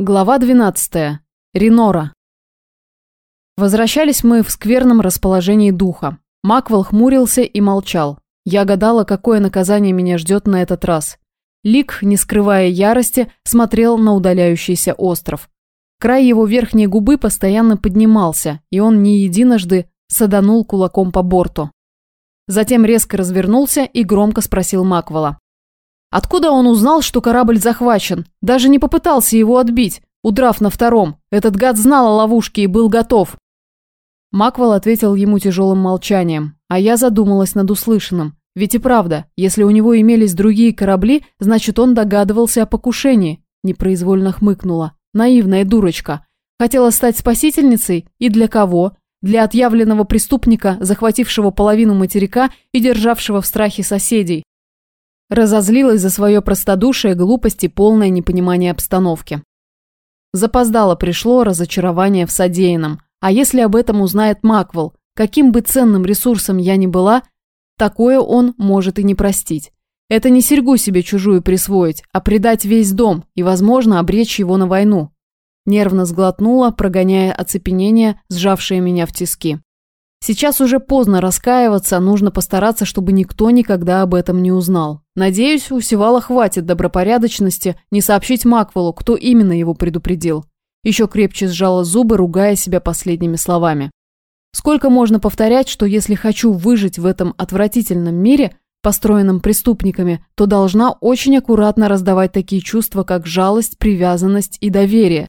Глава 12. Ренора. Возвращались мы в скверном расположении духа. Маквел хмурился и молчал. Я гадала, какое наказание меня ждет на этот раз. Лик, не скрывая ярости, смотрел на удаляющийся остров. Край его верхней губы постоянно поднимался, и он не единожды саданул кулаком по борту. Затем резко развернулся и громко спросил Маквела. Откуда он узнал, что корабль захвачен? Даже не попытался его отбить, удрав на втором. Этот гад знал о ловушке и был готов. Маквел ответил ему тяжелым молчанием, а я задумалась над услышанным. Ведь и правда, если у него имелись другие корабли, значит он догадывался о покушении. Непроизвольно хмыкнула. Наивная дурочка. Хотела стать спасительницей? И для кого? Для отъявленного преступника, захватившего половину материка и державшего в страхе соседей. Разозлилась за свое простодушие, глупость и полное непонимание обстановки. Запоздало пришло разочарование в содеянном. А если об этом узнает Маквел, каким бы ценным ресурсом я ни была, такое он может и не простить. Это не серьгу себе чужую присвоить, а предать весь дом и, возможно, обречь его на войну. Нервно сглотнула, прогоняя оцепенение, сжавшее меня в тиски. Сейчас уже поздно раскаиваться, нужно постараться, чтобы никто никогда об этом не узнал. Надеюсь, у Севала хватит добропорядочности не сообщить Маквеллу, кто именно его предупредил. Еще крепче сжала зубы, ругая себя последними словами. Сколько можно повторять, что если хочу выжить в этом отвратительном мире, построенном преступниками, то должна очень аккуратно раздавать такие чувства, как жалость, привязанность и доверие.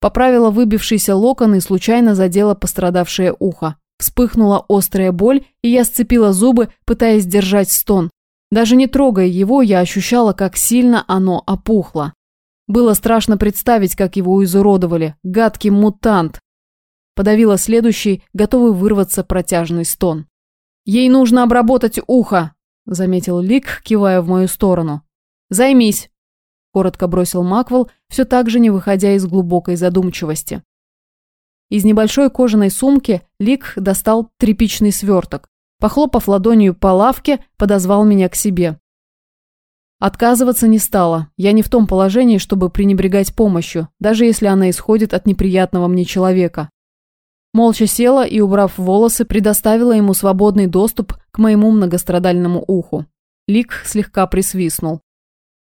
Поправила выбившийся локон и случайно задела пострадавшее ухо. Вспыхнула острая боль, и я сцепила зубы, пытаясь держать стон. Даже не трогая его, я ощущала, как сильно оно опухло. Было страшно представить, как его изуродовали. Гадкий мутант. Подавила следующий, готовый вырваться протяжный стон. «Ей нужно обработать ухо», – заметил Лик, кивая в мою сторону. «Займись», – коротко бросил Маквел, все так же не выходя из глубокой задумчивости. Из небольшой кожаной сумки Лик достал тряпичный сверток. Похлопав ладонью по лавке, подозвал меня к себе. Отказываться не стала. Я не в том положении, чтобы пренебрегать помощью, даже если она исходит от неприятного мне человека. Молча села и, убрав волосы, предоставила ему свободный доступ к моему многострадальному уху. Лик слегка присвистнул.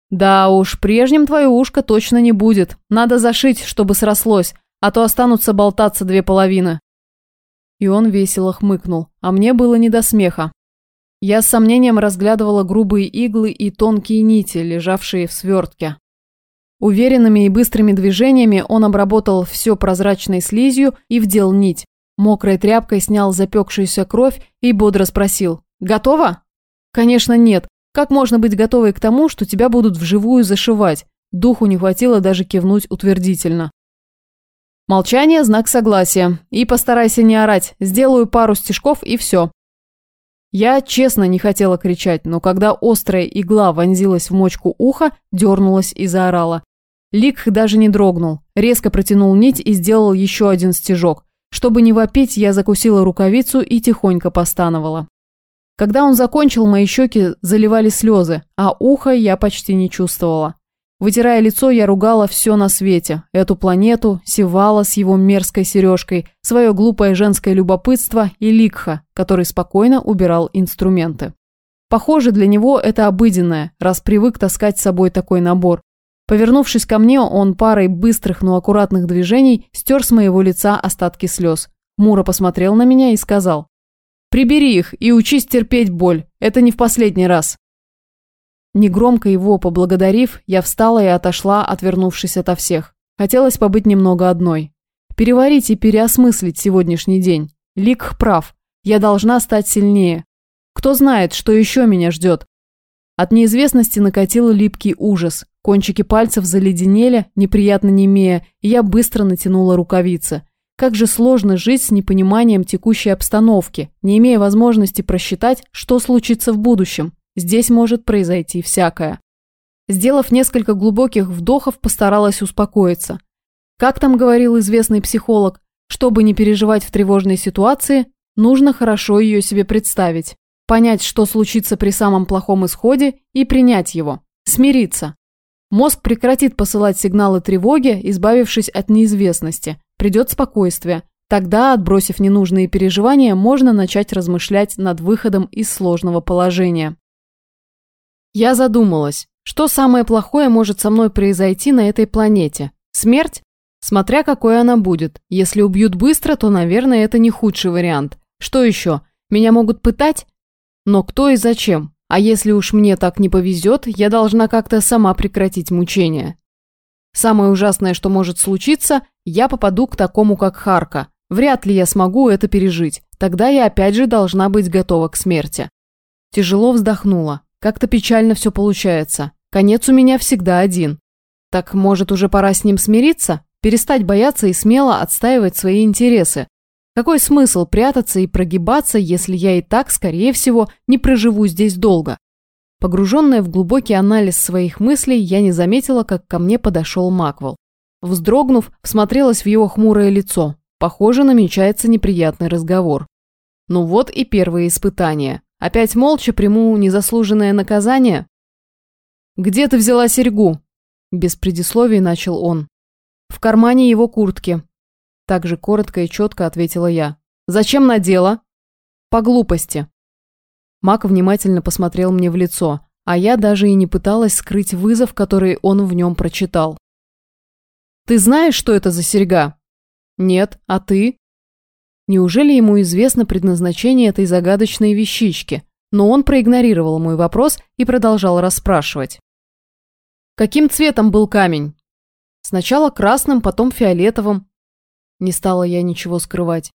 «Да уж, прежним твое ушко точно не будет. Надо зашить, чтобы срослось, а то останутся болтаться две половины». И он весело хмыкнул, а мне было не до смеха. Я с сомнением разглядывала грубые иглы и тонкие нити, лежавшие в свертке. Уверенными и быстрыми движениями он обработал все прозрачной слизью и вдел нить. Мокрой тряпкой снял запекшуюся кровь и бодро спросил «Готово?» «Конечно нет. Как можно быть готовой к тому, что тебя будут вживую зашивать?» Духу не хватило даже кивнуть утвердительно. Молчание – знак согласия. И постарайся не орать. Сделаю пару стежков и все. Я честно не хотела кричать, но когда острая игла вонзилась в мочку уха, дернулась и заорала. Лик даже не дрогнул, резко протянул нить и сделал еще один стежок. Чтобы не вопить, я закусила рукавицу и тихонько постановала. Когда он закончил, мои щеки заливали слезы, а ухо я почти не чувствовала. Вытирая лицо, я ругала все на свете. Эту планету, Севала с его мерзкой сережкой, свое глупое женское любопытство и Ликха, который спокойно убирал инструменты. Похоже, для него это обыденное, раз привык таскать с собой такой набор. Повернувшись ко мне, он парой быстрых, но аккуратных движений стер с моего лица остатки слез. Мура посмотрел на меня и сказал. «Прибери их и учись терпеть боль. Это не в последний раз». Негромко его поблагодарив, я встала и отошла, отвернувшись ото всех. Хотелось побыть немного одной. Переварить и переосмыслить сегодняшний день. Лик прав. Я должна стать сильнее. Кто знает, что еще меня ждет. От неизвестности накатил липкий ужас. Кончики пальцев заледенели, неприятно немея, и я быстро натянула рукавицы. Как же сложно жить с непониманием текущей обстановки, не имея возможности просчитать, что случится в будущем. Здесь может произойти всякое. Сделав несколько глубоких вдохов, постаралась успокоиться. Как там говорил известный психолог, чтобы не переживать в тревожной ситуации, нужно хорошо ее себе представить, понять, что случится при самом плохом исходе и принять его, смириться. Мозг прекратит посылать сигналы тревоги, избавившись от неизвестности. Придет спокойствие. Тогда, отбросив ненужные переживания, можно начать размышлять над выходом из сложного положения. Я задумалась, что самое плохое может со мной произойти на этой планете? Смерть? Смотря какой она будет. Если убьют быстро, то, наверное, это не худший вариант. Что еще? Меня могут пытать? Но кто и зачем? А если уж мне так не повезет, я должна как-то сама прекратить мучения. Самое ужасное, что может случиться, я попаду к такому, как Харка. Вряд ли я смогу это пережить. Тогда я опять же должна быть готова к смерти. Тяжело вздохнула. Как-то печально все получается. Конец у меня всегда один. Так, может, уже пора с ним смириться? Перестать бояться и смело отстаивать свои интересы. Какой смысл прятаться и прогибаться, если я и так, скорее всего, не проживу здесь долго? Погруженная в глубокий анализ своих мыслей, я не заметила, как ко мне подошел Маквел. Вздрогнув, всмотрелась в его хмурое лицо. Похоже, намечается неприятный разговор. Ну вот и первые испытания. Опять молча приму незаслуженное наказание? «Где ты взяла серьгу?» Без предисловий начал он. «В кармане его куртки». Также коротко и четко ответила я. «Зачем надела?» «По глупости». Мак внимательно посмотрел мне в лицо, а я даже и не пыталась скрыть вызов, который он в нем прочитал. «Ты знаешь, что это за серьга?» «Нет, а ты?» Неужели ему известно предназначение этой загадочной вещички? Но он проигнорировал мой вопрос и продолжал расспрашивать. «Каким цветом был камень?» «Сначала красным, потом фиолетовым». Не стала я ничего скрывать.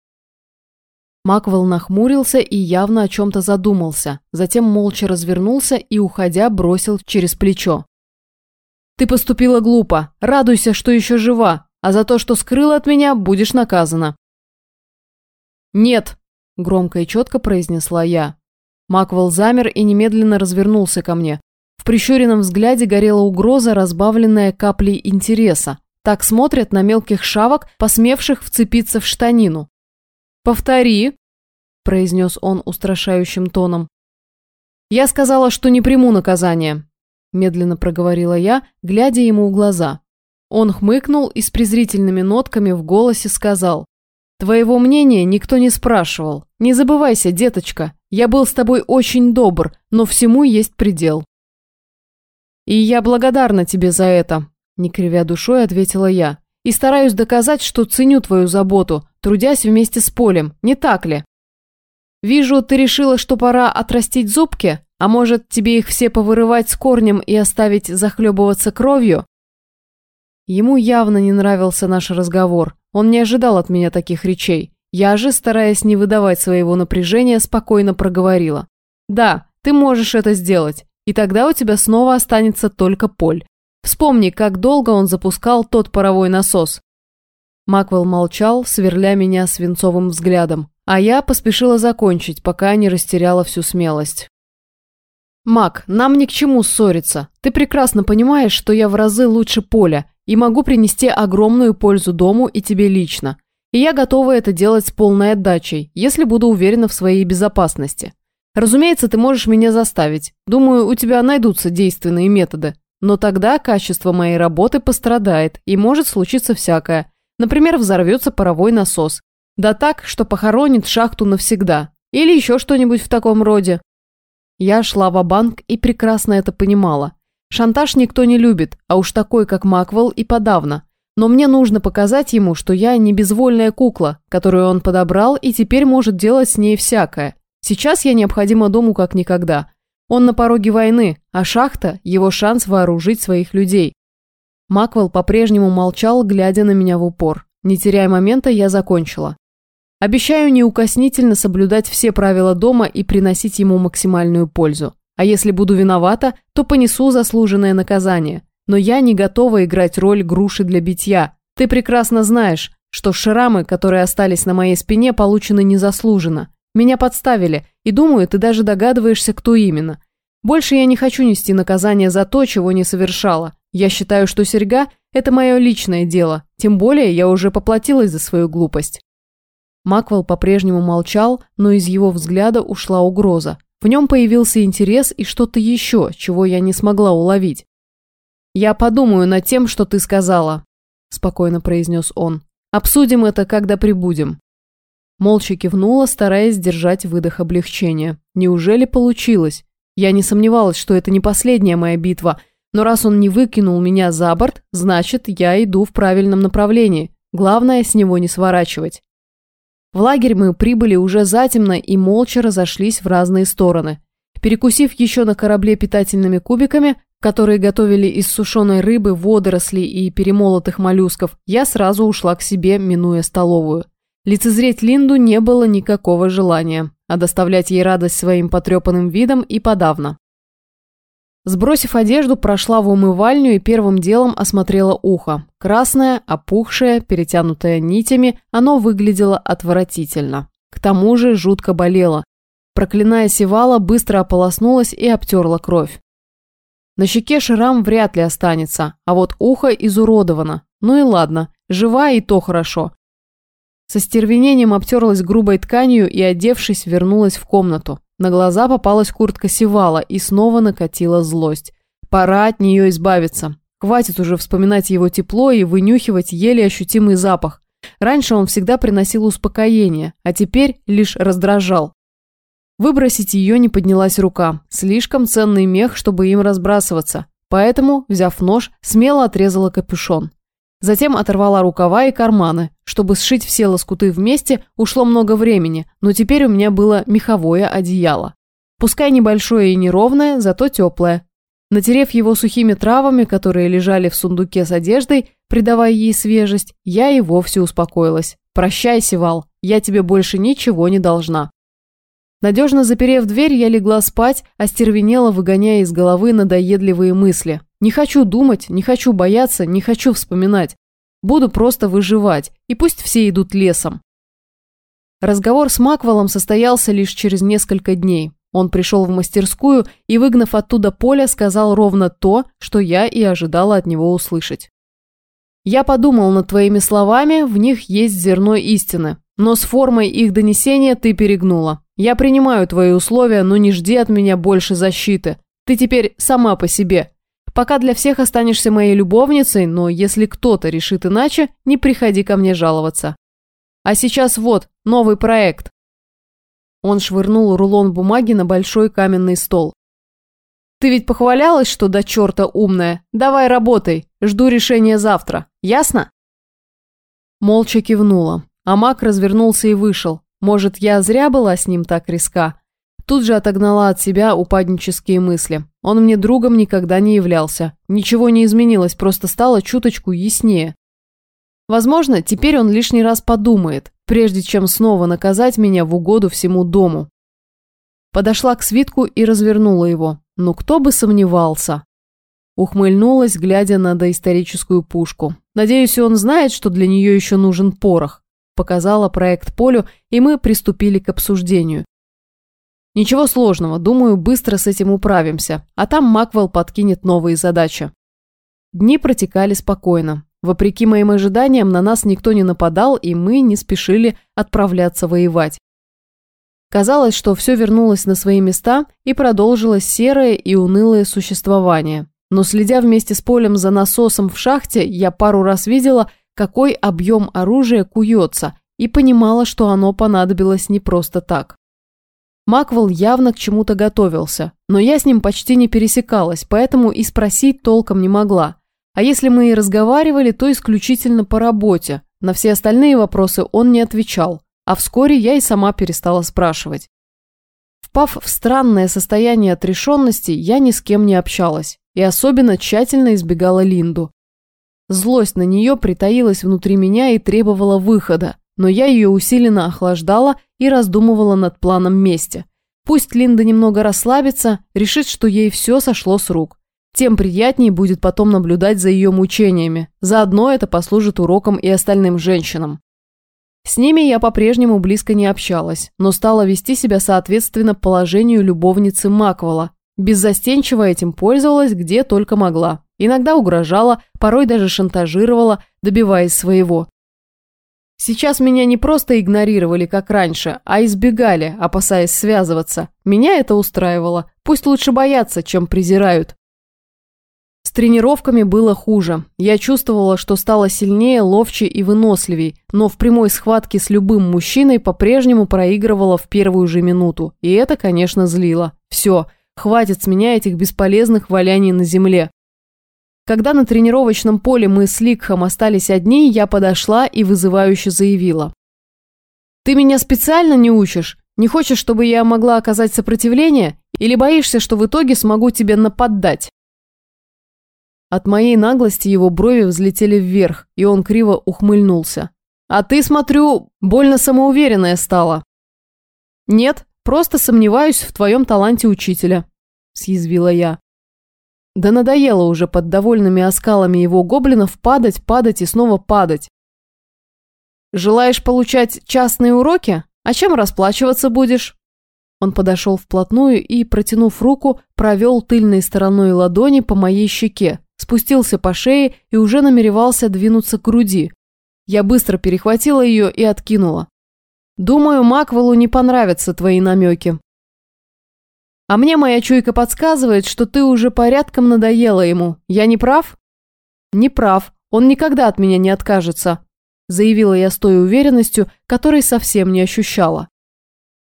Маквелл нахмурился и явно о чем-то задумался, затем молча развернулся и, уходя, бросил через плечо. «Ты поступила глупо. Радуйся, что еще жива а за то, что скрыла от меня, будешь наказана». «Нет», – громко и четко произнесла я. Маквел замер и немедленно развернулся ко мне. В прищуренном взгляде горела угроза, разбавленная каплей интереса. Так смотрят на мелких шавок, посмевших вцепиться в штанину. «Повтори», – произнес он устрашающим тоном. «Я сказала, что не приму наказание», – медленно проговорила я, глядя ему в глаза. Он хмыкнул и с презрительными нотками в голосе сказал. «Твоего мнения никто не спрашивал. Не забывайся, деточка, я был с тобой очень добр, но всему есть предел». «И я благодарна тебе за это», – не кривя душой ответила я. «И стараюсь доказать, что ценю твою заботу, трудясь вместе с Полем, не так ли?» «Вижу, ты решила, что пора отрастить зубки, а может, тебе их все повырывать с корнем и оставить захлебываться кровью?» Ему явно не нравился наш разговор. Он не ожидал от меня таких речей. Я же, стараясь не выдавать своего напряжения, спокойно проговорила. «Да, ты можешь это сделать, и тогда у тебя снова останется только Поль. Вспомни, как долго он запускал тот паровой насос». Маквел молчал, сверля меня свинцовым взглядом, а я поспешила закончить, пока не растеряла всю смелость. «Мак, нам ни к чему ссориться. Ты прекрасно понимаешь, что я в разы лучше Поля, и могу принести огромную пользу дому и тебе лично. И я готова это делать с полной отдачей, если буду уверена в своей безопасности. Разумеется, ты можешь меня заставить. Думаю, у тебя найдутся действенные методы. Но тогда качество моей работы пострадает, и может случиться всякое. Например, взорвется паровой насос. Да так, что похоронит шахту навсегда. Или еще что-нибудь в таком роде. Я шла в банк и прекрасно это понимала. Шантаж никто не любит, а уж такой, как Маквелл, и подавно. Но мне нужно показать ему, что я не безвольная кукла, которую он подобрал и теперь может делать с ней всякое. Сейчас я необходима дому как никогда. Он на пороге войны, а шахта – его шанс вооружить своих людей. Маквелл по-прежнему молчал, глядя на меня в упор. Не теряя момента, я закончила. Обещаю неукоснительно соблюдать все правила дома и приносить ему максимальную пользу. А если буду виновата, то понесу заслуженное наказание. Но я не готова играть роль груши для битья. Ты прекрасно знаешь, что шрамы, которые остались на моей спине, получены незаслуженно. Меня подставили, и думаю, ты даже догадываешься, кто именно. Больше я не хочу нести наказание за то, чего не совершала. Я считаю, что серьга – это мое личное дело, тем более я уже поплатилась за свою глупость. Маквел по-прежнему молчал, но из его взгляда ушла угроза. В нем появился интерес и что-то еще, чего я не смогла уловить. «Я подумаю над тем, что ты сказала», – спокойно произнес он. «Обсудим это, когда прибудем». Молча кивнула, стараясь сдержать выдох облегчения. Неужели получилось? Я не сомневалась, что это не последняя моя битва, но раз он не выкинул меня за борт, значит, я иду в правильном направлении. Главное, с него не сворачивать. В лагерь мы прибыли уже затемно и молча разошлись в разные стороны. Перекусив еще на корабле питательными кубиками, которые готовили из сушеной рыбы, водорослей и перемолотых моллюсков, я сразу ушла к себе, минуя столовую. Лицезреть Линду не было никакого желания, а доставлять ей радость своим потрепанным видом и подавно. Сбросив одежду, прошла в умывальню и первым делом осмотрела ухо. Красное, опухшее, перетянутое нитями, оно выглядело отвратительно. К тому же жутко болело. Проклиная севала, быстро ополоснулась и обтерла кровь. На щеке шрам вряд ли останется, а вот ухо изуродовано. Ну и ладно, жива и то хорошо. Со стервенением обтерлась грубой тканью и, одевшись, вернулась в комнату. На глаза попалась куртка Севала и снова накатила злость. Пора от нее избавиться. Хватит уже вспоминать его тепло и вынюхивать еле ощутимый запах. Раньше он всегда приносил успокоение, а теперь лишь раздражал. Выбросить ее не поднялась рука. Слишком ценный мех, чтобы им разбрасываться. Поэтому, взяв нож, смело отрезала капюшон. Затем оторвала рукава и карманы. Чтобы сшить все лоскуты вместе, ушло много времени, но теперь у меня было меховое одеяло. Пускай небольшое и неровное, зато теплое. Натерев его сухими травами, которые лежали в сундуке с одеждой, придавая ей свежесть, я и вовсе успокоилась. «Прощай, Севал, я тебе больше ничего не должна». Надежно заперев дверь, я легла спать, остервенела, выгоняя из головы надоедливые мысли. Не хочу думать, не хочу бояться, не хочу вспоминать. Буду просто выживать, и пусть все идут лесом. Разговор с Маквеллом состоялся лишь через несколько дней. Он пришел в мастерскую и, выгнав оттуда Поля, сказал ровно то, что я и ожидала от него услышать. «Я подумал над твоими словами, в них есть зерно истины, но с формой их донесения ты перегнула. Я принимаю твои условия, но не жди от меня больше защиты. Ты теперь сама по себе. Пока для всех останешься моей любовницей, но если кто-то решит иначе, не приходи ко мне жаловаться. А сейчас вот, новый проект. Он швырнул рулон бумаги на большой каменный стол. Ты ведь похвалялась, что до черта умная. Давай работай. Жду решения завтра. Ясно? Молча кивнула. А маг развернулся и вышел. Может, я зря была с ним так риска? Тут же отогнала от себя упаднические мысли. Он мне другом никогда не являлся. Ничего не изменилось, просто стало чуточку яснее. Возможно, теперь он лишний раз подумает, прежде чем снова наказать меня в угоду всему дому. Подошла к свитку и развернула его. Ну кто бы сомневался. Ухмыльнулась, глядя на доисторическую пушку. Надеюсь, он знает, что для нее еще нужен порох. Показала проект Полю, и мы приступили к обсуждению. Ничего сложного, думаю, быстро с этим управимся, а там Маквелл подкинет новые задачи. Дни протекали спокойно. Вопреки моим ожиданиям, на нас никто не нападал, и мы не спешили отправляться воевать. Казалось, что все вернулось на свои места и продолжилось серое и унылое существование. Но следя вместе с полем за насосом в шахте, я пару раз видела, какой объем оружия куется, и понимала, что оно понадобилось не просто так. Маквел явно к чему-то готовился, но я с ним почти не пересекалась, поэтому и спросить толком не могла. А если мы и разговаривали, то исключительно по работе. На все остальные вопросы он не отвечал, а вскоре я и сама перестала спрашивать. Впав в странное состояние отрешенности, я ни с кем не общалась и особенно тщательно избегала Линду. Злость на нее притаилась внутри меня и требовала выхода, но я ее усиленно охлаждала и раздумывала над планом мести. Пусть Линда немного расслабится, решит, что ей все сошло с рук. Тем приятнее будет потом наблюдать за ее мучениями. Заодно это послужит уроком и остальным женщинам. С ними я по-прежнему близко не общалась, но стала вести себя соответственно положению любовницы Маквела. Беззастенчиво этим пользовалась, где только могла. Иногда угрожала, порой даже шантажировала, добиваясь своего. Сейчас меня не просто игнорировали, как раньше, а избегали, опасаясь связываться. Меня это устраивало. Пусть лучше боятся, чем презирают. С тренировками было хуже. Я чувствовала, что стала сильнее, ловче и выносливей, но в прямой схватке с любым мужчиной по-прежнему проигрывала в первую же минуту. И это, конечно, злило. Все, хватит с меня этих бесполезных валяний на земле. Когда на тренировочном поле мы с Ликхом остались одни, я подошла и вызывающе заявила. «Ты меня специально не учишь? Не хочешь, чтобы я могла оказать сопротивление? Или боишься, что в итоге смогу тебе нападать?» От моей наглости его брови взлетели вверх, и он криво ухмыльнулся. «А ты, смотрю, больно самоуверенная стала». «Нет, просто сомневаюсь в твоем таланте учителя», – съязвила я. Да надоело уже под довольными оскалами его гоблинов падать, падать и снова падать. «Желаешь получать частные уроки? А чем расплачиваться будешь?» Он подошел вплотную и, протянув руку, провел тыльной стороной ладони по моей щеке, спустился по шее и уже намеревался двинуться к груди. Я быстро перехватила ее и откинула. «Думаю, Маквеллу не понравятся твои намеки». «А мне моя чуйка подсказывает, что ты уже порядком надоела ему. Я не прав?» «Не прав. Он никогда от меня не откажется», заявила я с той уверенностью, которой совсем не ощущала.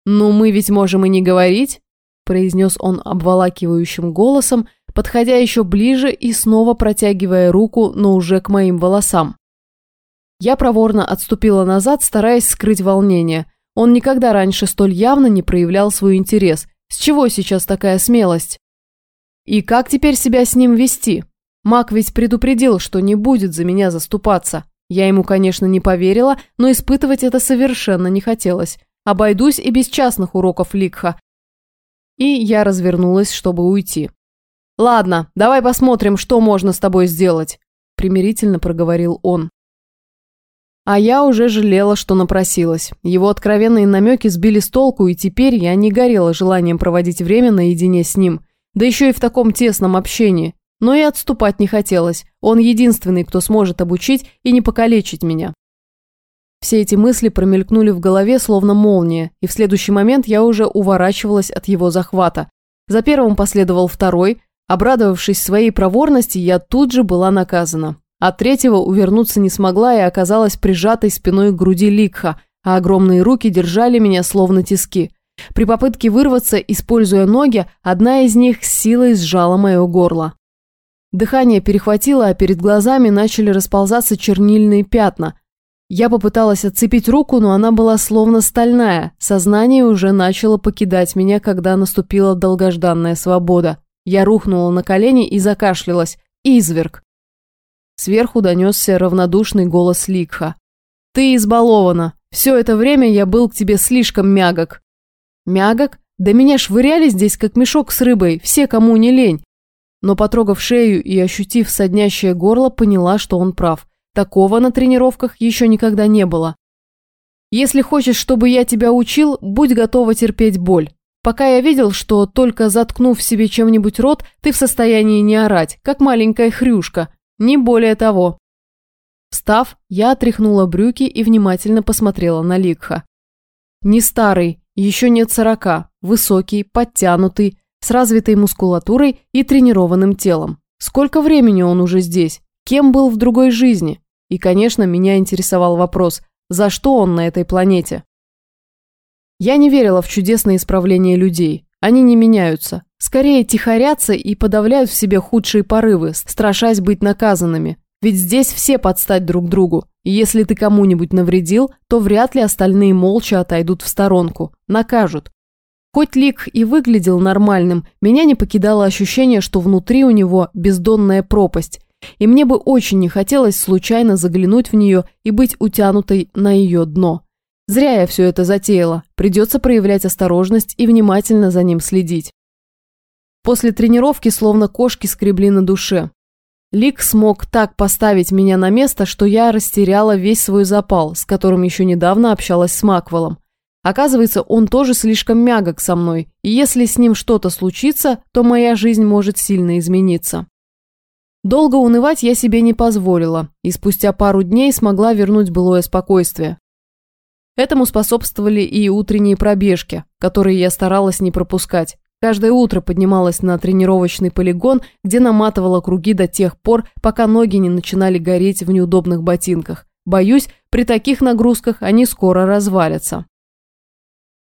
«Ну, мы ведь можем и не говорить», произнес он обволакивающим голосом, подходя еще ближе и снова протягивая руку, но уже к моим волосам. Я проворно отступила назад, стараясь скрыть волнение. Он никогда раньше столь явно не проявлял свой интерес. С чего сейчас такая смелость? И как теперь себя с ним вести? Мак ведь предупредил, что не будет за меня заступаться. Я ему, конечно, не поверила, но испытывать это совершенно не хотелось. Обойдусь и без частных уроков Ликха. И я развернулась, чтобы уйти. «Ладно, давай посмотрим, что можно с тобой сделать», – примирительно проговорил он. А я уже жалела, что напросилась. Его откровенные намеки сбили с толку, и теперь я не горела желанием проводить время наедине с ним. Да еще и в таком тесном общении. Но и отступать не хотелось. Он единственный, кто сможет обучить и не покалечить меня. Все эти мысли промелькнули в голове, словно молния, и в следующий момент я уже уворачивалась от его захвата. За первым последовал второй, Обрадовавшись своей проворности, я тут же была наказана. От третьего увернуться не смогла и оказалась прижатой спиной к груди Ликха, а огромные руки держали меня словно тиски. При попытке вырваться, используя ноги, одна из них с силой сжала мое горло. Дыхание перехватило, а перед глазами начали расползаться чернильные пятна. Я попыталась отцепить руку, но она была словно стальная. Сознание уже начало покидать меня, когда наступила долгожданная свобода. Я рухнула на колени и закашлялась. Изверг. Сверху донесся равнодушный голос Ликха. «Ты избалована. Все это время я был к тебе слишком мягок». «Мягок? Да меня швыряли здесь, как мешок с рыбой, все, кому не лень». Но, потрогав шею и ощутив соднящее горло, поняла, что он прав. Такого на тренировках еще никогда не было. «Если хочешь, чтобы я тебя учил, будь готова терпеть боль. Пока я видел, что только заткнув себе чем-нибудь рот, ты в состоянии не орать, как маленькая хрюшка. Не более того. Встав, я отряхнула брюки и внимательно посмотрела на Ликха. Не старый, еще нет сорока, высокий, подтянутый, с развитой мускулатурой и тренированным телом. Сколько времени он уже здесь? Кем был в другой жизни? И, конечно, меня интересовал вопрос, за что он на этой планете? Я не верила в чудесное исправление людей. Они не меняются. Скорее тихорятся и подавляют в себе худшие порывы, страшась быть наказанными. Ведь здесь все подстать друг другу. И если ты кому-нибудь навредил, то вряд ли остальные молча отойдут в сторонку. Накажут. Хоть Лик и выглядел нормальным, меня не покидало ощущение, что внутри у него бездонная пропасть. И мне бы очень не хотелось случайно заглянуть в нее и быть утянутой на ее дно. Зря я все это затеяла. Придется проявлять осторожность и внимательно за ним следить. После тренировки словно кошки скребли на душе. Лик смог так поставить меня на место, что я растеряла весь свой запал, с которым еще недавно общалась с Маквеллом. Оказывается, он тоже слишком мягок со мной, и если с ним что-то случится, то моя жизнь может сильно измениться. Долго унывать я себе не позволила, и спустя пару дней смогла вернуть былое спокойствие. Этому способствовали и утренние пробежки, которые я старалась не пропускать. Каждое утро поднималась на тренировочный полигон, где наматывала круги до тех пор, пока ноги не начинали гореть в неудобных ботинках. Боюсь, при таких нагрузках они скоро развалятся.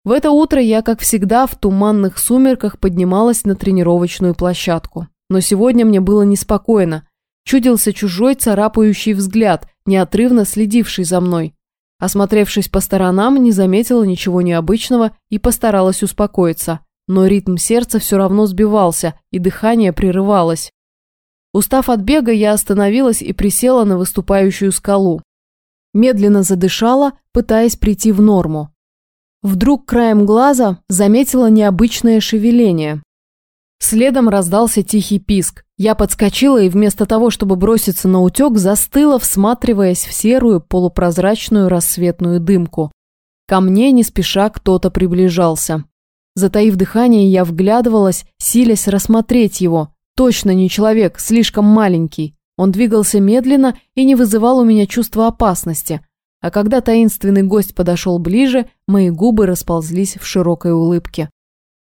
В это утро я, как всегда, в туманных сумерках поднималась на тренировочную площадку. Но сегодня мне было неспокойно. Чудился чужой царапающий взгляд, неотрывно следивший за мной. Осмотревшись по сторонам, не заметила ничего необычного и постаралась успокоиться. Но ритм сердца все равно сбивался, и дыхание прерывалось. Устав от бега, я остановилась и присела на выступающую скалу. Медленно задышала, пытаясь прийти в норму. Вдруг краем глаза заметила необычное шевеление. Следом раздался тихий писк. Я подскочила и вместо того, чтобы броситься на утек, застыла, всматриваясь в серую полупрозрачную рассветную дымку. Ко мне не спеша кто-то приближался. Затаив дыхание, я вглядывалась, силясь рассмотреть его. Точно не человек, слишком маленький. Он двигался медленно и не вызывал у меня чувства опасности. А когда таинственный гость подошел ближе, мои губы расползлись в широкой улыбке.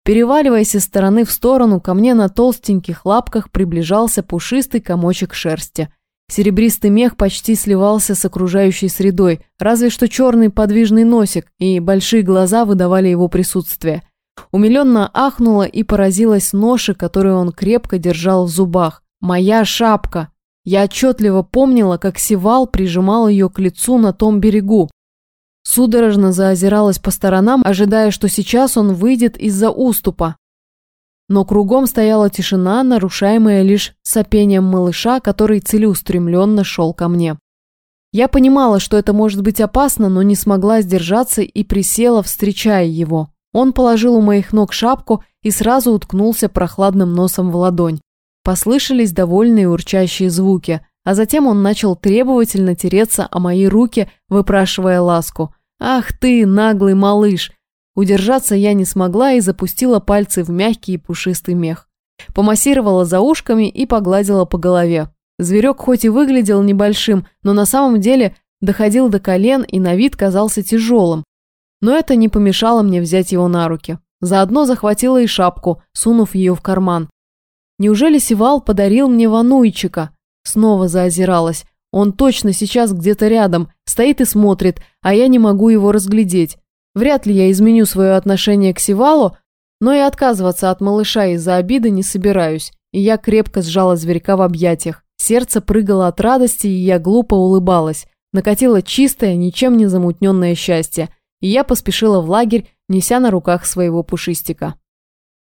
Переваливаясь из стороны в сторону, ко мне на толстеньких лапках приближался пушистый комочек шерсти. Серебристый мех почти сливался с окружающей средой, разве что черный подвижный носик и большие глаза выдавали его присутствие. Умиленно ахнула и поразилась ноши, которую он крепко держал в зубах. «Моя шапка!» Я отчетливо помнила, как Сивал прижимал ее к лицу на том берегу. Судорожно заозиралась по сторонам, ожидая, что сейчас он выйдет из-за уступа. Но кругом стояла тишина, нарушаемая лишь сопением малыша, который целеустремленно шел ко мне. Я понимала, что это может быть опасно, но не смогла сдержаться и присела, встречая его. Он положил у моих ног шапку и сразу уткнулся прохладным носом в ладонь. Послышались довольные урчащие звуки – а затем он начал требовательно тереться о мои руки, выпрашивая ласку. «Ах ты, наглый малыш!» Удержаться я не смогла и запустила пальцы в мягкий и пушистый мех. Помассировала за ушками и погладила по голове. Зверек хоть и выглядел небольшим, но на самом деле доходил до колен и на вид казался тяжелым. Но это не помешало мне взять его на руки. Заодно захватила и шапку, сунув ее в карман. Неужели Сивал подарил мне вануйчика? Снова заозиралась. Он точно сейчас где-то рядом, стоит и смотрит, а я не могу его разглядеть. Вряд ли я изменю свое отношение к Сивалу, но и отказываться от малыша из-за обиды не собираюсь. И я крепко сжала зверька в объятиях. Сердце прыгало от радости, и я глупо улыбалась. Накатило чистое, ничем не замутненное счастье. И я поспешила в лагерь, неся на руках своего пушистика.